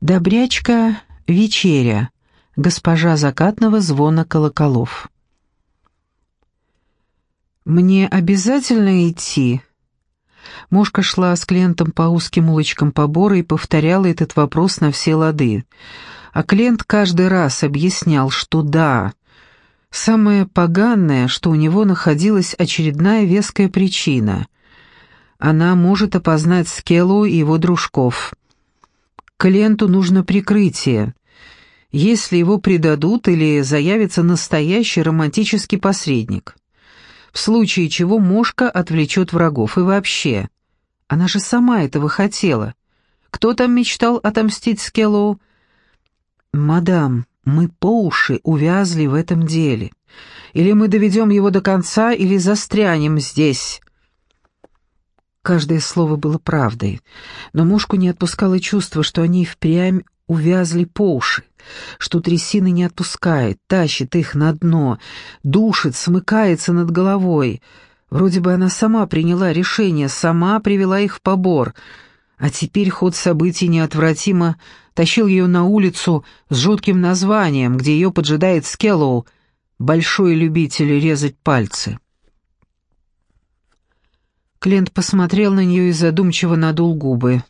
Добрячка вечеря. Госпожа закатного звона колоколов. «Мне обязательно идти?» Мушка шла с клиентом по узким улочкам побора и повторяла этот вопрос на все лады. А клиент каждый раз объяснял, что да, самое поганое, что у него находилась очередная веская причина. Она может опознать Скеллу и его дружков — Клиенту нужно прикрытие. Если его предадут или заявится настоящий романтический посредник. В случае чего мошка отвлечет врагов. И вообще, она же сама этого хотела. Кто там мечтал отомстить Скеллоу? «Мадам, мы по уши увязли в этом деле. Или мы доведем его до конца, или застрянем здесь». Каждое слово было правдой, но мушку не отпускало чувство, что они впрямь увязли по уши, что трясина не отпускает, тащит их на дно, душит, смыкается над головой. Вроде бы она сама приняла решение, сама привела их в побор, а теперь ход событий неотвратимо тащил ее на улицу с жутким названием, где ее поджидает Скеллоу, большой любитель резать пальцы. Клент посмотрел на нее и задумчиво надул губы.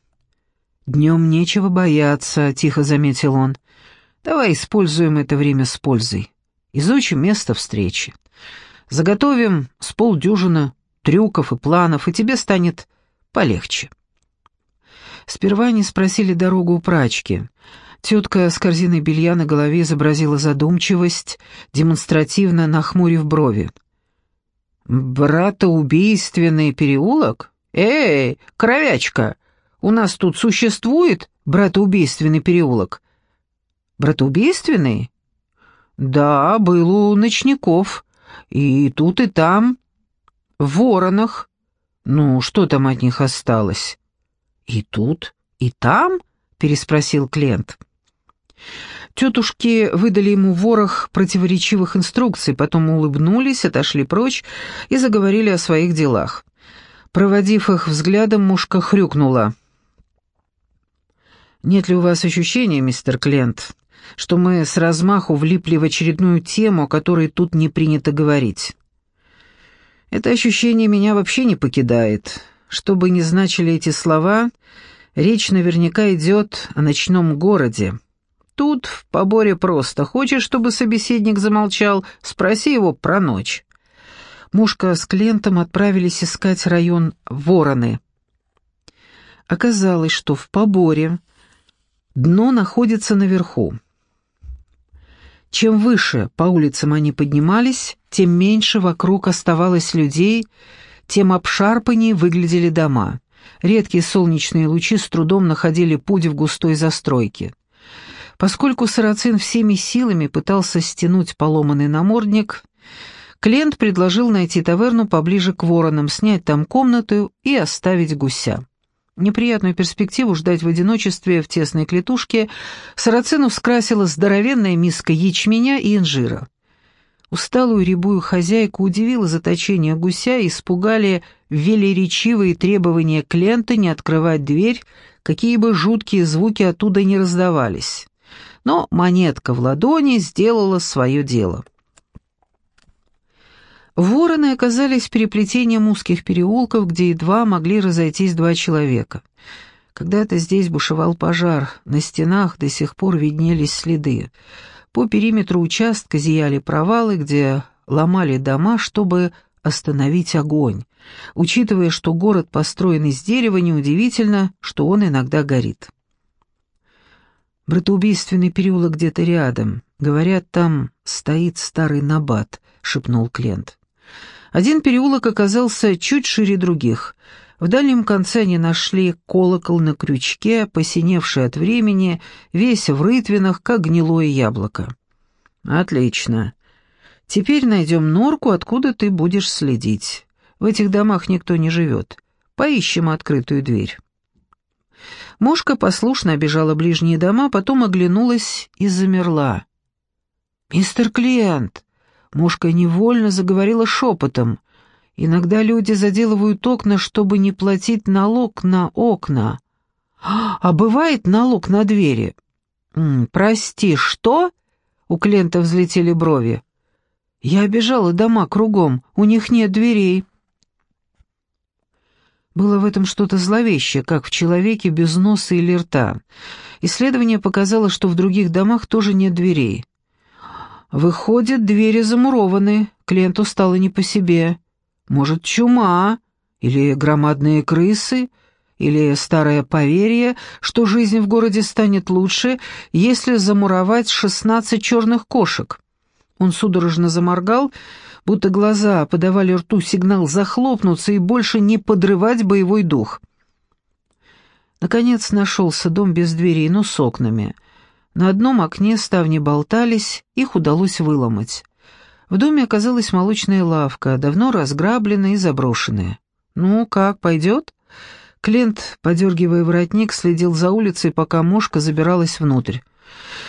«Днем нечего бояться», — тихо заметил он. «Давай используем это время с пользой. Изучим место встречи. Заготовим с полдюжина трюков и планов, и тебе станет полегче». Сперва они спросили дорогу у прачки. Тетка с корзиной белья на голове изобразила задумчивость, демонстративно нахмурив брови. «Братоубийственный переулок? Эй, кровячка, у нас тут существует братоубийственный переулок?» «Братоубийственный?» «Да, был у ночников. И тут, и там. В воронах. Ну, что там от них осталось?» «И тут, и там?» — переспросил Клент. Тетушки выдали ему ворох противоречивых инструкций, потом улыбнулись, отошли прочь и заговорили о своих делах. Проводив их взглядом, мушка хрюкнула. «Нет ли у вас ощущения, мистер Клент, что мы с размаху влипли в очередную тему, о которой тут не принято говорить?» «Это ощущение меня вообще не покидает. Что бы ни значили эти слова, речь наверняка идет о ночном городе». Тут в поборе просто. Хочешь, чтобы собеседник замолчал, спроси его про ночь. Мушка с клиентом отправились искать район Вороны. Оказалось, что в поборе дно находится наверху. Чем выше по улицам они поднимались, тем меньше вокруг оставалось людей, тем обшарпаннее выглядели дома. Редкие солнечные лучи с трудом находили путь в густой застройке. Поскольку Сарацин всеми силами пытался стянуть поломанный намордник, клиент предложил найти таверну поближе к воронам, снять там комнату и оставить гуся. Неприятную перспективу ждать в одиночестве в тесной клетушке Сарацину скрасила здоровенная миска ячменя и инжира. Усталую рябую хозяйку удивило заточение гуся и испугали велеречивые требования клиента не открывать дверь, какие бы жуткие звуки оттуда не раздавались но монетка в ладони сделала свое дело. Вороны оказались переплетением узких переулков, где едва могли разойтись два человека. Когда-то здесь бушевал пожар, на стенах до сих пор виднелись следы. По периметру участка зияли провалы, где ломали дома, чтобы остановить огонь. Учитывая, что город построен из дерева, неудивительно, что он иногда горит. Братоубийственный переулок где-то рядом. Говорят, там стоит старый набат», — шепнул Клент. Один переулок оказался чуть шире других. В дальнем конце они нашли колокол на крючке, посиневший от времени, весь в рытвинах, как гнилое яблоко. «Отлично. Теперь найдем норку, откуда ты будешь следить. В этих домах никто не живет. Поищем открытую дверь». Мошка послушно обежала ближние дома, потом оглянулась и замерла. «Мистер Клиент!» Мошка невольно заговорила шепотом. «Иногда люди заделывают окна, чтобы не платить налог на окна. А бывает налог на двери? «Прости, что?» — у Клента взлетели брови. «Я обижала дома кругом, у них нет дверей». Было в этом что-то зловещее, как в человеке без носа или рта. Исследование показало, что в других домах тоже нет дверей. Выходит, двери замурованы, клиенту стало не по себе. Может, чума, или громадные крысы, или старое поверье, что жизнь в городе станет лучше, если замуровать шестнадцать черных кошек. Он судорожно заморгал, будто глаза подавали рту сигнал захлопнуться и больше не подрывать боевой дух. Наконец нашелся дом без дверей, но с окнами — на одном окне ставни болтались, их удалось выломать. В доме оказалась молочная лавка, давно разграбленная и заброшенная. «Ну, как, пойдет?» Клент, подергивая воротник, следил за улицей, пока мушка забиралась внутрь.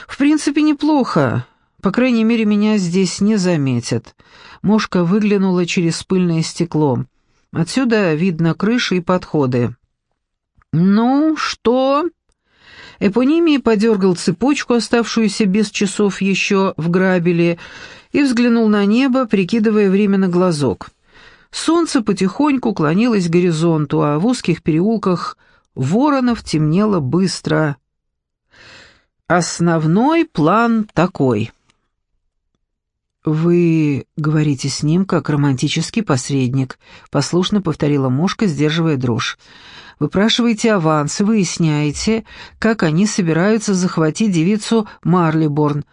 «В принципе, неплохо. По крайней мере, меня здесь не заметят». Мошка выглянула через пыльное стекло. Отсюда видно крыши и подходы. «Ну, что?» Эпонимий подергал цепочку, оставшуюся без часов еще в грабеле, и взглянул на небо, прикидывая время на глазок. Солнце потихоньку клонилось к горизонту, а в узких переулках воронов темнело быстро. Основной план такой. «Вы говорите с ним как романтический посредник», — послушно повторила мушка, сдерживая дрожь. Выпрашиваете аванс, выясняете, как они собираются захватить девицу Марлиборн.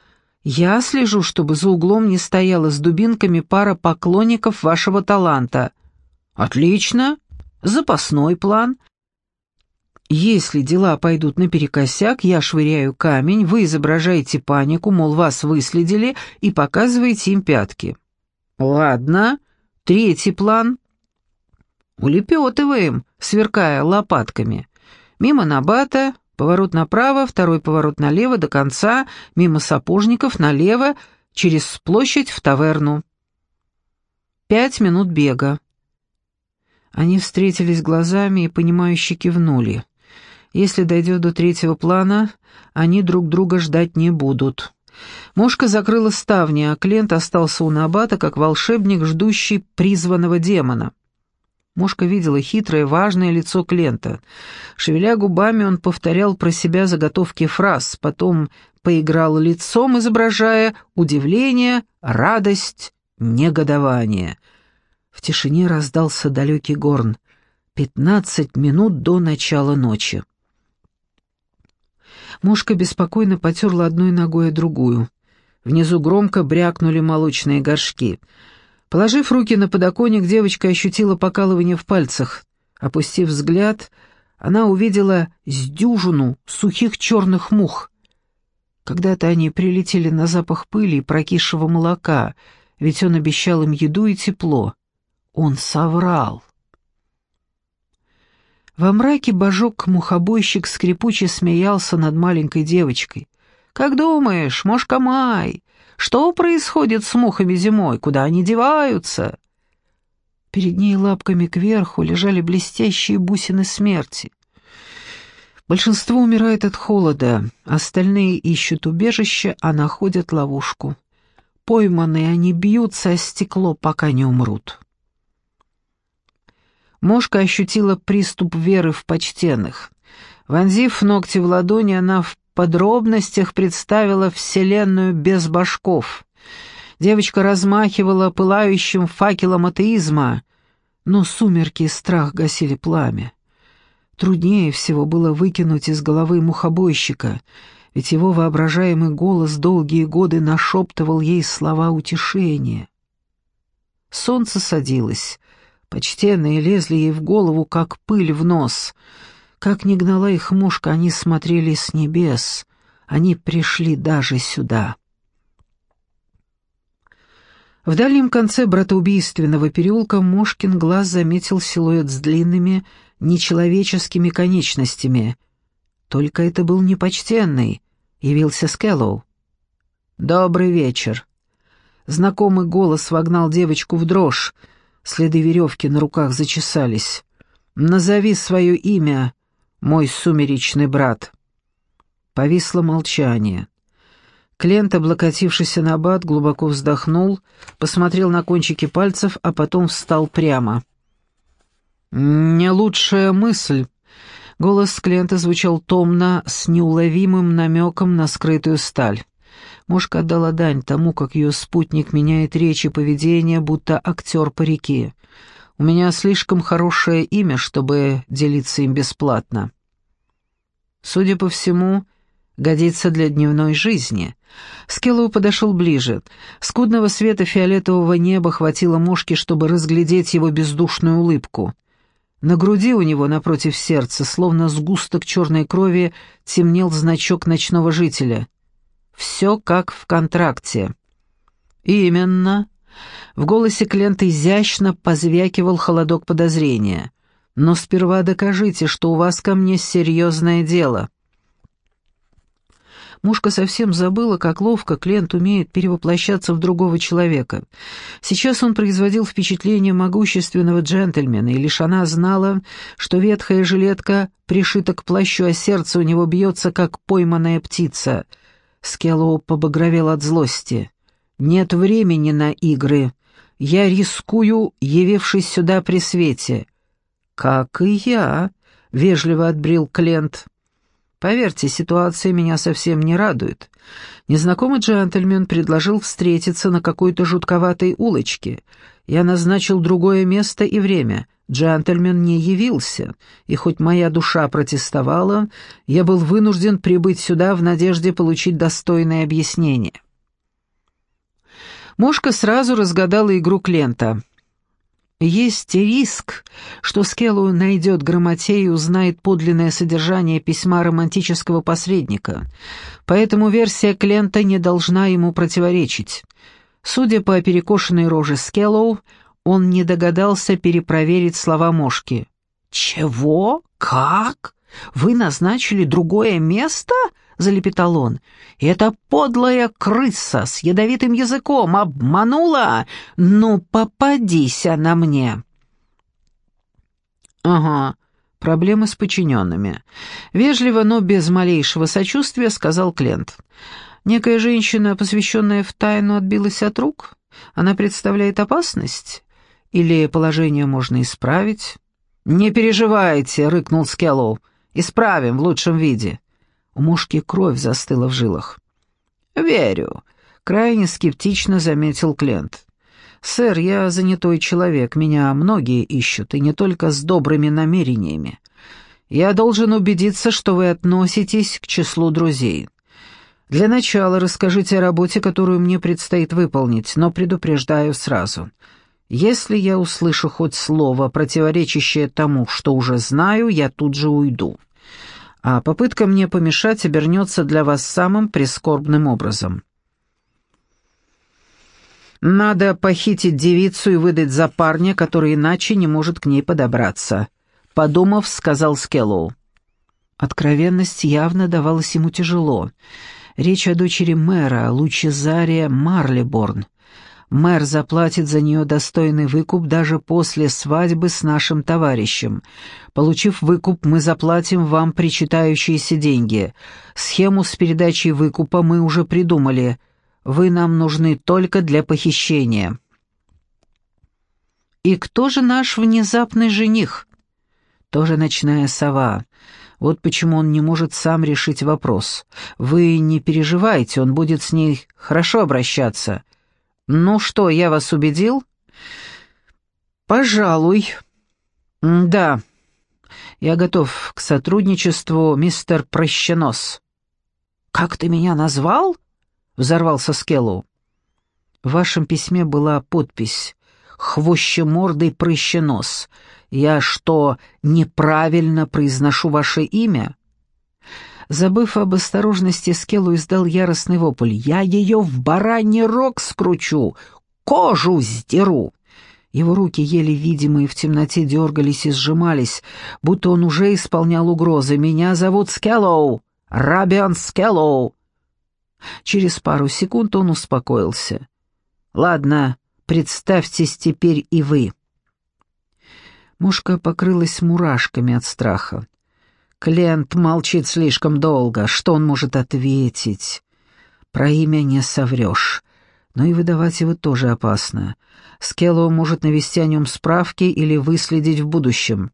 Я слежу, чтобы за углом не стояла с дубинками пара поклонников вашего таланта. Отлично. Запасной план. Если дела пойдут наперекосяк, я швыряю камень, вы изображаете панику, мол, вас выследили, и показываете им пятки. Ладно. Третий план. Улепетываем, сверкая лопатками. Мимо Набата, поворот направо, второй поворот налево до конца, мимо сапожников налево, через площадь в таверну. Пять минут бега. Они встретились глазами и, понимающе кивнули. Если дойдет до третьего плана, они друг друга ждать не будут. Мошка закрыла ставни, а Клент остался у Набата, как волшебник, ждущий призванного демона. Мушка видела хитрое, важное лицо Клента. Шевеля губами, он повторял про себя заготовки фраз, потом поиграл лицом, изображая удивление, радость, негодование. В тишине раздался далекий горн. Пятнадцать минут до начала ночи. Мушка беспокойно потерла одной ногой о другую. Внизу громко брякнули молочные горшки — Положив руки на подоконник, девочка ощутила покалывание в пальцах. Опустив взгляд, она увидела с сухих черных мух. Когда-то они прилетели на запах пыли и прокисшего молока, ведь он обещал им еду и тепло. Он соврал. Во мраке божок-мухобойщик скрипуче смеялся над маленькой девочкой. «Как думаешь, мошка Май, что происходит с мухами зимой? Куда они деваются?» Перед ней лапками кверху лежали блестящие бусины смерти. Большинство умирает от холода, остальные ищут убежище, а находят ловушку. Пойманные они бьются о стекло, пока не умрут. Мошка ощутила приступ веры в почтенных. Вонзив ногти в ладони, она в подробностях представила вселенную без башков. Девочка размахивала пылающим факелом атеизма, но сумерки и страх гасили пламя. Труднее всего было выкинуть из головы мухобойщика, ведь его воображаемый голос долгие годы нашептывал ей слова утешения. Солнце садилось, почтенные лезли ей в голову, как пыль в нос — как ни гнала их мушка, они смотрели с небес, они пришли даже сюда. В дальнем конце братоубийственного переулка Мошкин глаз заметил силуэт с длинными, нечеловеческими конечностями. Только это был непочтенный, явился Скеллоу. «Добрый вечер». Знакомый голос вогнал девочку в дрожь, следы веревки на руках зачесались. «Назови свое имя», мой сумеречный брат». Повисло молчание. Клент, облокотившийся на бат, глубоко вздохнул, посмотрел на кончики пальцев, а потом встал прямо. «Не лучшая мысль». Голос Клента звучал томно, с неуловимым намеком на скрытую сталь. Мушка отдала дань тому, как ее спутник меняет речь и поведение, будто актер по реке. «У меня слишком хорошее имя, чтобы делиться им бесплатно». Судя по всему, годится для дневной жизни. Скеллоу подошел ближе. Скудного света фиолетового неба хватило мушки, чтобы разглядеть его бездушную улыбку. На груди у него, напротив сердца, словно сгусток черной крови, темнел значок ночного жителя. Все как в контракте. «Именно». В голосе Клента изящно позвякивал холодок подозрения. «Но сперва докажите, что у вас ко мне серьезное дело». Мушка совсем забыла, как ловко Клент умеет перевоплощаться в другого человека. Сейчас он производил впечатление могущественного джентльмена, и лишь она знала, что ветхая жилетка пришита к плащу, а сердце у него бьется, как пойманная птица. Скеллоу побагровел от злости. «Нет времени на игры. Я рискую, явившись сюда при свете». «Как и я», — вежливо отбрил Клент. Поверьте, ситуация меня совсем не радует. Незнакомый джентльмен предложил встретиться на какой-то жутковатой улочке. Я назначил другое место и время. Джентльмен не явился, и хоть моя душа протестовала, я был вынужден прибыть сюда в надежде получить достойное объяснение. Мошка сразу разгадала игру Клента — есть риск, что Скеллу найдет грамотею и узнает подлинное содержание письма романтического посредника, поэтому версия Клента не должна ему противоречить. Судя по перекошенной роже Скеллоу, он не догадался перепроверить слова Мошки. «Чего? Как? Вы назначили другое место?» — залепетал он. «Это подлая крыса с ядовитым языком обманула? Ну, попадись она мне!» «Ага, проблемы с подчиненными». Вежливо, но без малейшего сочувствия сказал Клент. «Некая женщина, посвященная в тайну, отбилась от рук? Она представляет опасность? Или положение можно исправить?» «Не переживайте», — рыкнул Скеллоу. «Исправим в лучшем виде». У мушки кровь застыла в жилах. «Верю», — крайне скептично заметил Клент. «Сэр, я занятой человек, меня многие ищут, и не только с добрыми намерениями. Я должен убедиться, что вы относитесь к числу друзей. Для начала расскажите о работе, которую мне предстоит выполнить, но предупреждаю сразу. Если я услышу хоть слово, противоречащее тому, что уже знаю, я тут же уйду а попытка мне помешать обернется для вас самым прискорбным образом. Надо похитить девицу и выдать за парня, который иначе не может к ней подобраться», — подумав, сказал Скеллоу. Откровенность явно давалась ему тяжело. Речь о дочери мэра, Лучезария Марлиборн. Мэр заплатит за нее достойный выкуп даже после свадьбы с нашим товарищем. Получив выкуп, мы заплатим вам причитающиеся деньги. Схему с передачей выкупа мы уже придумали. Вы нам нужны только для похищения». «И кто же наш внезапный жених?» «Тоже ночная сова». Вот почему он не может сам решить вопрос. Вы не переживайте, он будет с ней хорошо обращаться. «Ну что, я вас убедил?» «Пожалуй». «Да, я готов к сотрудничеству, мистер Прощенос». «Как ты меня назвал?» — взорвался Скеллоу. В вашем письме была подпись «Хвощемордый прыщенос». Я что, неправильно произношу ваше имя? Забыв об осторожности, Скеллоу издал яростный вопль. «Я ее в бараний рог скручу! Кожу сдеру!» Его руки, еле видимые в темноте, дергались и сжимались, будто он уже исполнял угрозы. «Меня зовут Скеллоу! Рабиан Скеллоу!» Через пару секунд он успокоился. «Ладно, представьтесь теперь и вы». Мушка покрылась мурашками от страха. Клиент молчит слишком долго. Что он может ответить? Про имя не соврешь. Но и выдавать его тоже опасно. Скеллоу может навести о нем справки или выследить в будущем.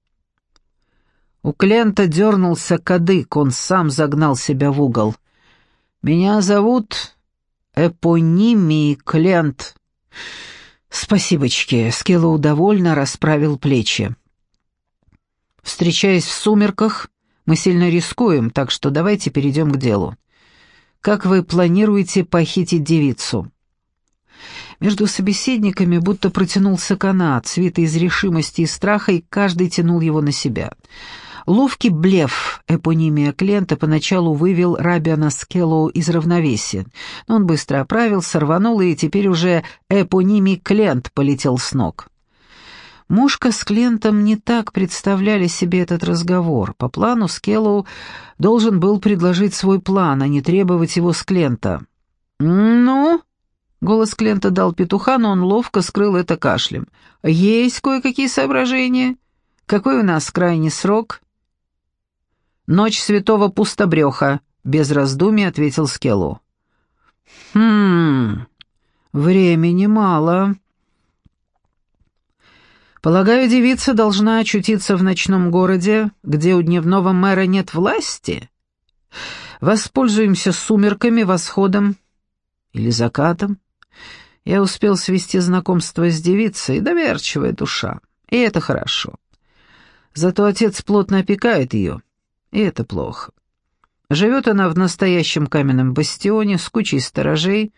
У Клента дернулся кадык, он сам загнал себя в угол. «Меня зовут Эпонимий Клент». «Спасибочки», — Скеллоу довольно расправил плечи. «Встречаясь в сумерках, мы сильно рискуем, так что давайте перейдем к делу. Как вы планируете похитить девицу?» Между собеседниками будто протянулся канат, свитый из решимости и страха, и каждый тянул его на себя. Ловкий блеф Эпонимия Клента поначалу вывел Рабиана Скеллоу из равновесия, но он быстро оправился, рванул, и теперь уже Эпонимий Клент полетел с ног. Мошка с Клентом не так представляли себе этот разговор. По плану Скеллоу должен был предложить свой план, а не требовать его с Клента. «Ну?» — голос Клента дал петуха, но он ловко скрыл это кашлем. «Есть кое-какие соображения? Какой у нас крайний срок?» «Ночь святого пустобреха», — без раздумий ответил Скеллу. «Хм... Времени мало». «Полагаю, девица должна очутиться в ночном городе, где у дневного мэра нет власти? Воспользуемся сумерками, восходом или закатом. Я успел свести знакомство с девицей, доверчивая душа, и это хорошо. Зато отец плотно опекает ее» и это плохо. Живет она в настоящем каменном бастионе с кучей сторожей,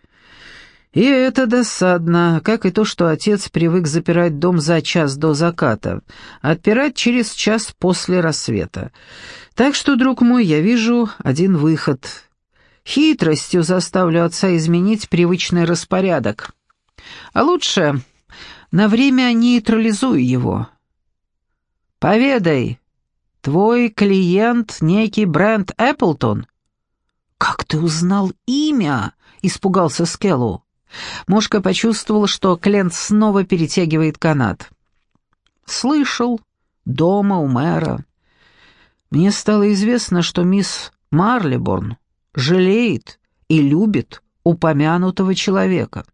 и это досадно, как и то, что отец привык запирать дом за час до заката, отпирать через час после рассвета. Так что, друг мой, я вижу один выход. Хитростью заставлю отца изменить привычный распорядок. А лучше на время нейтрализую его. «Поведай, Твой клиент некий Брент Эпплтон?» «Как ты узнал имя?» — испугался Скеллу. Мошка почувствовал, что Клент снова перетягивает канат. «Слышал. Дома у мэра. Мне стало известно, что мисс Марлиборн жалеет и любит упомянутого человека.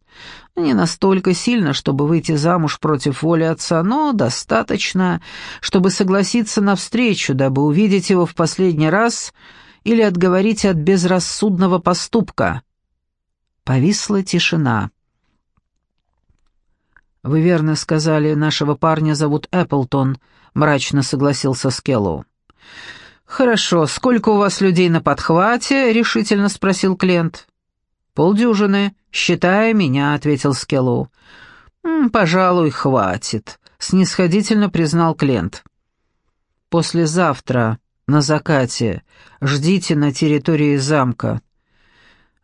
Не настолько сильно, чтобы выйти замуж против воли отца, но достаточно, чтобы согласиться на встречу, дабы увидеть его в последний раз или отговорить от безрассудного поступка. Повисла тишина. «Вы верно сказали, нашего парня зовут Эпплтон», — мрачно согласился Скеллоу. «Хорошо, сколько у вас людей на подхвате?» — решительно спросил Клент. «Полдюжины, считая меня», — ответил Скеллоу. «Пожалуй, хватит», — снисходительно признал Клент. «Послезавтра, на закате, ждите на территории замка.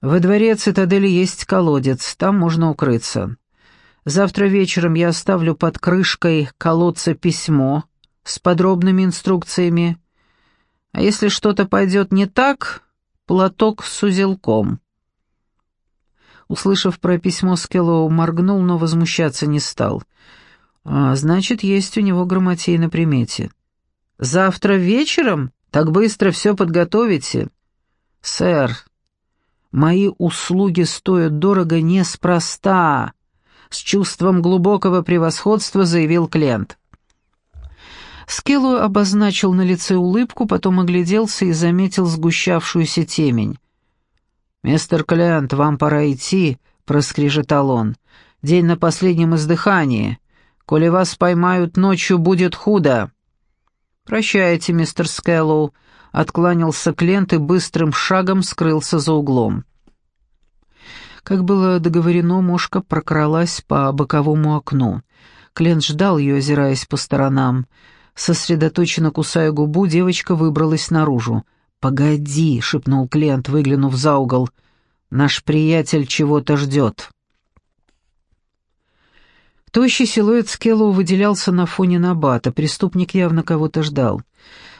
Во дворе цитадели есть колодец, там можно укрыться. Завтра вечером я оставлю под крышкой колодца письмо с подробными инструкциями. А если что-то пойдет не так, платок с узелком». Услышав про письмо, Скеллоу моргнул, но возмущаться не стал. «А, значит, есть у него грамотей на примете. Завтра вечером? Так быстро все подготовите?» «Сэр, мои услуги стоят дорого неспроста», — с чувством глубокого превосходства заявил Клент. Скеллу обозначил на лице улыбку, потом огляделся и заметил сгущавшуюся темень. «Мистер Клиент, вам пора идти», — проскрежетал он. «День на последнем издыхании. Коли вас поймают ночью, будет худо». «Прощайте, мистер Скэллоу», — откланялся Клент и быстрым шагом скрылся за углом. Как было договорено, мушка прокралась по боковому окну. Клент ждал ее, озираясь по сторонам. Сосредоточенно кусая губу, девочка выбралась наружу. «Погоди», — шепнул Клент, выглянув за угол. «Наш приятель чего-то ждет». Тощий силуэт Скеллоу выделялся на фоне Набата. Преступник явно кого-то ждал.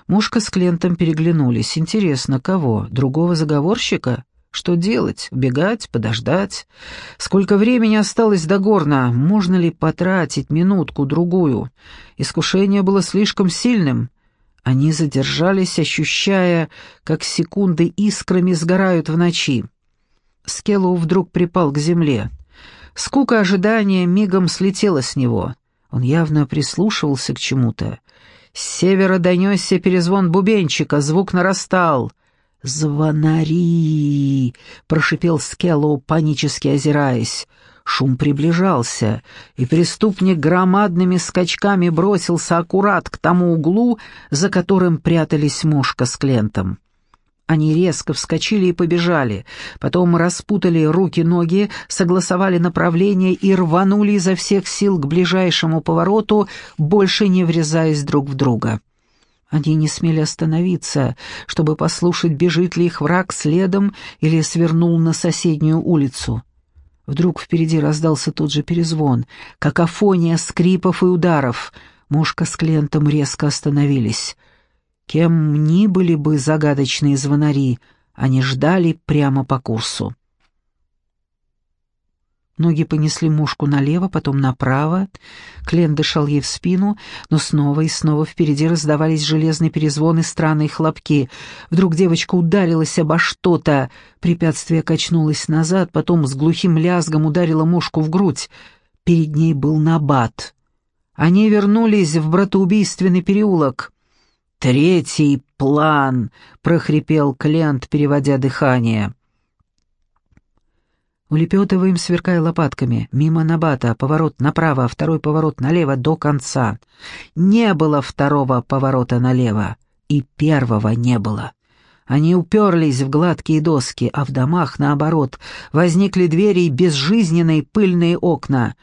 Мушка с Клентом переглянулись. Интересно, кого? Другого заговорщика? Что делать? Убегать? Подождать? Сколько времени осталось до горна? Можно ли потратить минутку-другую? Искушение было слишком сильным. Они задержались, ощущая, как секунды искрами сгорают в ночи. Скеллоу вдруг припал к земле. Скука ожидания мигом слетела с него. Он явно прислушивался к чему-то. С севера донесся перезвон бубенчика, звук нарастал. «Звонари!» — прошипел Скеллоу, панически озираясь. Шум приближался, и преступник громадными скачками бросился аккурат к тому углу, за которым прятались мушка с Клентом. Они резко вскочили и побежали, потом распутали руки-ноги, согласовали направление и рванули изо всех сил к ближайшему повороту, больше не врезаясь друг в друга. Они не смели остановиться, чтобы послушать, бежит ли их враг следом или свернул на соседнюю улицу. Вдруг впереди раздался тот же перезвон, какофония скрипов и ударов. Мушка с клиентом резко остановились. Кем ни были бы загадочные звонари, они ждали прямо по курсу. Ноги понесли мушку налево, потом направо. Клен дышал ей в спину, но снова и снова впереди раздавались железные перезвоны, странные хлопки. Вдруг девочка ударилась обо что-то. Препятствие качнулось назад, потом с глухим лязгом ударила мушку в грудь. Перед ней был набат. Они вернулись в братоубийственный переулок. «Третий план!» — прохрипел Клент, переводя дыхание. Улепетываем, сверкая лопатками. Мимо Набата, поворот направо, второй поворот налево до конца. Не было второго поворота налево. И первого не было. Они уперлись в гладкие доски, а в домах, наоборот, возникли двери и безжизненные пыльные окна.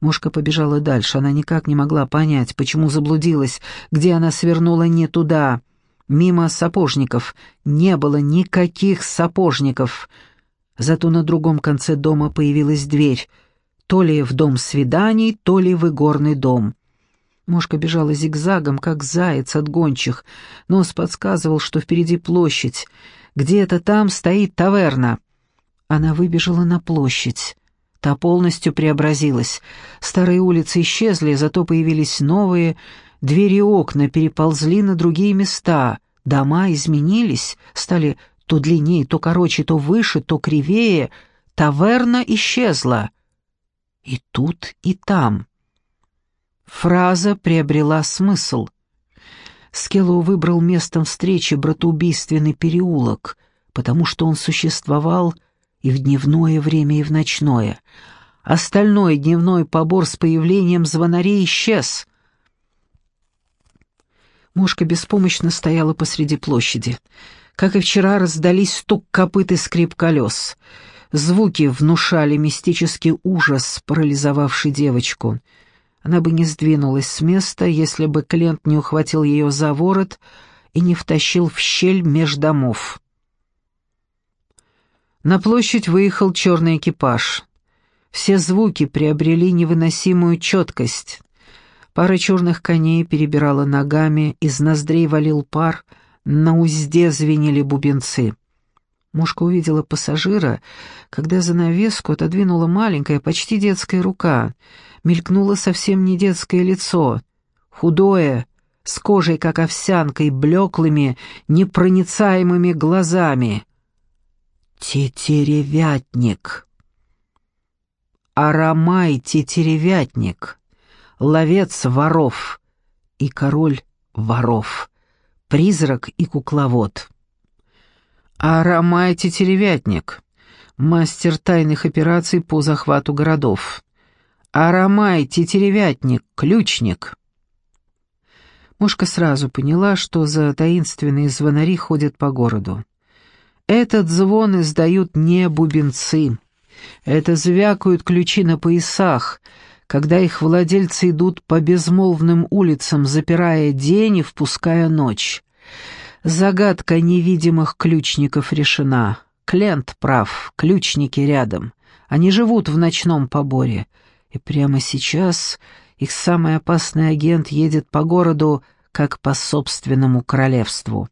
Мушка побежала дальше, она никак не могла понять, почему заблудилась, где она свернула не туда. Мимо сапожников. Не было никаких сапожников — Зато на другом конце дома появилась дверь, то ли в дом свиданий, то ли в игорный дом. Мошка бежала зигзагом, как заяц от гончих. Нос подсказывал, что впереди площадь. Где-то там стоит таверна. Она выбежала на площадь. Та полностью преобразилась. Старые улицы исчезли, зато появились новые. Двери и окна переползли на другие места. Дома изменились, стали то длиннее, то короче, то выше, то кривее, таверна исчезла. И тут, и там. Фраза приобрела смысл. Скеллоу выбрал местом встречи братоубийственный переулок, потому что он существовал и в дневное время, и в ночное. Остальной дневной побор с появлением звонарей исчез. Мушка беспомощно стояла посреди площади. Как и вчера, раздались стук копыт и скрип колес. Звуки внушали мистический ужас, парализовавший девочку. Она бы не сдвинулась с места, если бы Клент не ухватил ее за ворот и не втащил в щель меж домов. На площадь выехал черный экипаж. Все звуки приобрели невыносимую четкость. Пара черных коней перебирала ногами, из ноздрей валил пар — на узде звенели бубенцы. Мушка увидела пассажира, когда занавеску отодвинула маленькая, почти детская рука. Мелькнуло совсем не детское лицо. Худое, с кожей, как овсянкой, блеклыми, непроницаемыми глазами. Тетеревятник. Арамай Тетеревятник, ловец воров и король воров призрак и кукловод. А Ромайте Теревятник, мастер тайных операций по захвату городов. А Ромайте Теревятник, ключник. Мушка сразу поняла, что за таинственные звонари ходят по городу. Этот звон издают не бубенцы. Это звякают ключи на поясах, когда их владельцы идут по безмолвным улицам, запирая день и впуская ночь. Загадка невидимых ключников решена. Клент прав, ключники рядом. Они живут в ночном поборе. И прямо сейчас их самый опасный агент едет по городу, как по собственному королевству.